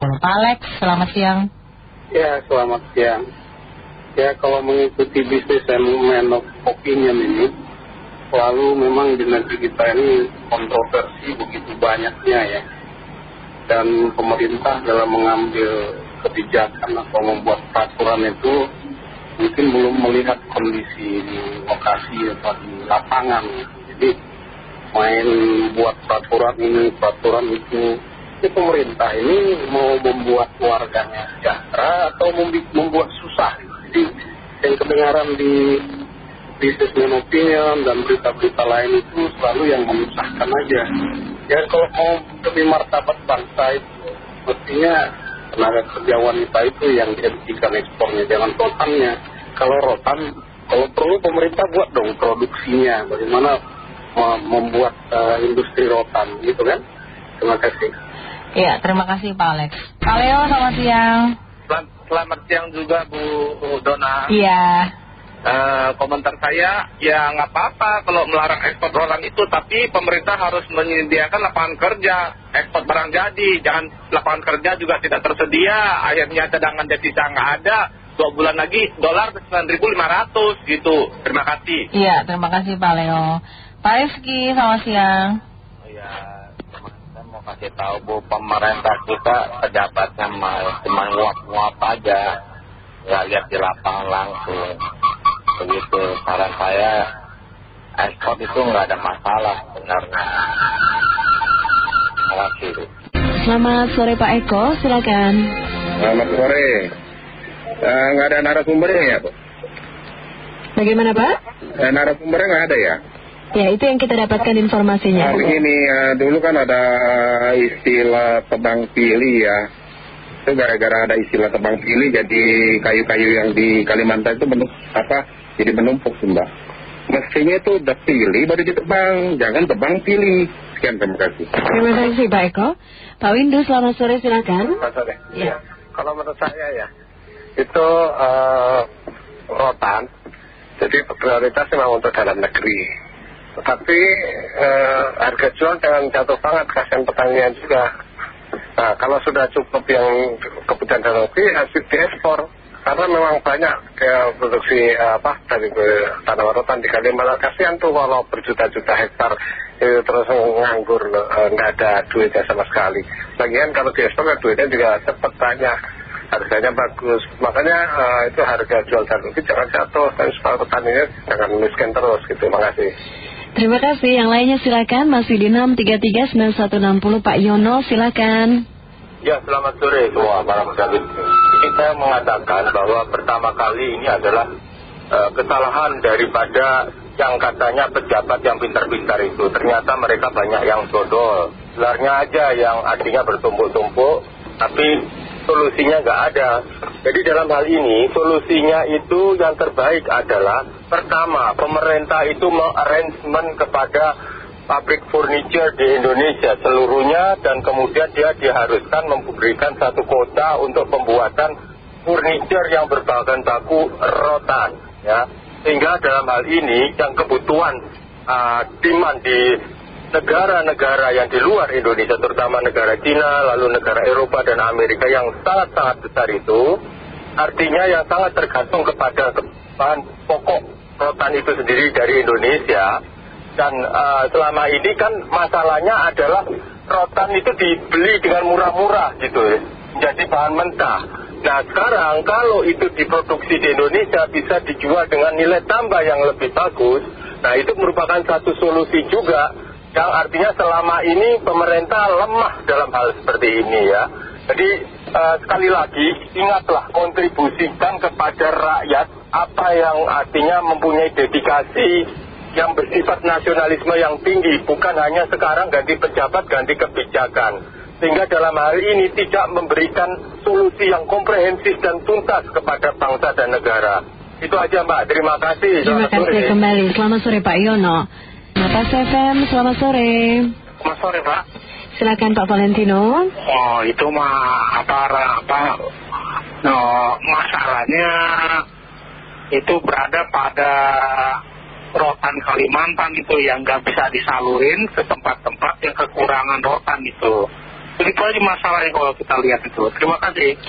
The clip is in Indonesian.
Pak Alex, selamat siang. Ya, selamat siang. Ya, kalau mengikuti bisnis of opinion ini, selalu memang di negeri kita ini kontroversi begitu banyaknya ya. Dan pemerintah dalam mengambil kebijakan atau membuat peraturan itu mungkin belum melihat kondisi di lokasi atau di lapangan. Jadi main buat peraturan ini, peraturan itu. Ini pemerintah ini mau membuat warganya sejahtera atau membuat susah. Jadi yang kedengaran di bisnis opinion dan berita-berita lain itu selalu yang memisahkan aja. Ya kalau mau demi martabat bangsa itu, mestinya tenaga kerja wanita itu yang dihentikan ekspornya, jangan rotannya. Kalau rotan, kalau perlu pemerintah buat dong produksinya, bagaimana membuat uh, industri rotan, gitu kan? Terima kasih. Ya, terima kasih Pak Alex. Pak Leo, selamat siang. Selamat, selamat siang juga Bu Dona. Iya. Uh, komentar saya, ya nggak apa-apa kalau melarang ekspor rotan itu, tapi pemerintah harus menyediakan lapangan kerja, ekspor barang jadi, jangan lapangan kerja juga tidak tersedia, akhirnya cadangan devisa nggak ada, dua bulan lagi dolar 9.500 gitu. Terima kasih. Iya, terima kasih Pak Leo. Pak Rizky, selamat siang. Iya, saya mau kasih tahu Bu, pemerintah kita pejabatnya cuma nguap-nguap aja, nggak lihat di lapangan langsung. Begitu, saran saya ekspor itu nggak ada masalah sebenarnya. Terima kasih. Selamat sore Pak Eko, silakan. Selamat sore. Uh, nggak ada narasumbernya ya, Bu? Bagaimana Pak? Uh, narasumbernya nggak ada ya? Ya, itu yang kita dapatkan informasinya. Nah, begini, uh, dulu kan ada istilah tebang pilih ya. Itu gara-gara ada istilah tebang pilih, jadi kayu-kayu yang di Kalimantan itu benuk, apa, jadi menumpuk, Mbak. Mestinya itu udah pilih baru ditebang, jangan tebang pilih. Sekian, terima kasih. Terima kasih Pak Eko. Pak Windu, selamat sore, silakan. Selamat sore. Ya. Kalau menurut saya ya, itu uh, rotan, jadi prioritas memang untuk dalam negeri. Tetapi eh, harga jual jangan jatuh banget, kasihan petaninya juga. Nah, kalau sudah cukup yang kebutuhan dalam negeri, harus diekspor. Karena memang banyak kayak produksi apa dari tanaman rotan di Kalimantan. Kasihan tuh kalau berjuta-juta hektar itu terus nganggur, nggak ada duitnya sama sekali. Lagian kalau diekspor, duitnya juga cepat banyak. Harganya bagus. Makanya itu harga jual dalam negeri jangan jatuh. Dan supaya petaninya jangan miskin terus gitu. Terima kasih. Terima kasih. Yang lainnya silakan masih di 6339160 Pak Yono silakan. Ya selamat sore semua para pejabat. Ini saya mengatakan bahwa pertama kali ini adalah kesalahan daripada yang katanya pejabat yang pintar-pintar itu. Ternyata mereka banyak yang dodol. Sebenarnya aja yang artinya bertumpuk-tumpuk. Tapi solusinya nggak ada. Jadi dalam hal ini solusinya itu yang terbaik adalah pertama pemerintah itu mengarrangement kepada pabrik furniture di Indonesia seluruhnya dan kemudian dia diharuskan memberikan satu kota untuk pembuatan furniture yang berbahan baku rotan ya. Sehingga dalam hal ini yang kebutuhan uh, demand di negara-negara yang di luar Indonesia terutama negara Cina lalu negara Eropa dan Amerika yang sangat-sangat besar itu artinya yang sangat tergantung kepada bahan pokok rotan itu sendiri dari Indonesia. Dan selama ini kan masalahnya adalah rotan itu dibeli dengan murah-murah gitu ya menjadi bahan mentah. Nah sekarang kalau itu diproduksi di Indonesia bisa dijual dengan nilai tambah yang lebih bagus. Nah itu merupakan satu solusi juga yang artinya selama ini pemerintah lemah dalam hal seperti ini ya. Jadi sekali lagi ingatlah kontribusikan kepada rakyat apa yang artinya mempunyai dedikasi yang bersifat nasionalisme yang tinggi bukan hanya sekarang ganti pejabat ganti kebijakan. Sehingga dalam hal ini tidak memberikan solusi yang komprehensif dan tuntas kepada bangsa dan negara. Itu aja mbak. Terima kasih. Terima kasih kembali. Selamat sore Pak Yono Napas FM, selamat sore. Selamat sore, Pak. Silakan Pak Valentino. Oh, itu mah apa, apa, no, masalahnya itu berada pada rotan Kalimantan itu yang nggak bisa disalurin ke tempat-tempat yang kekurangan rotan itu. Begitu aja masalahnya kalau kita lihat itu. Terima kasih.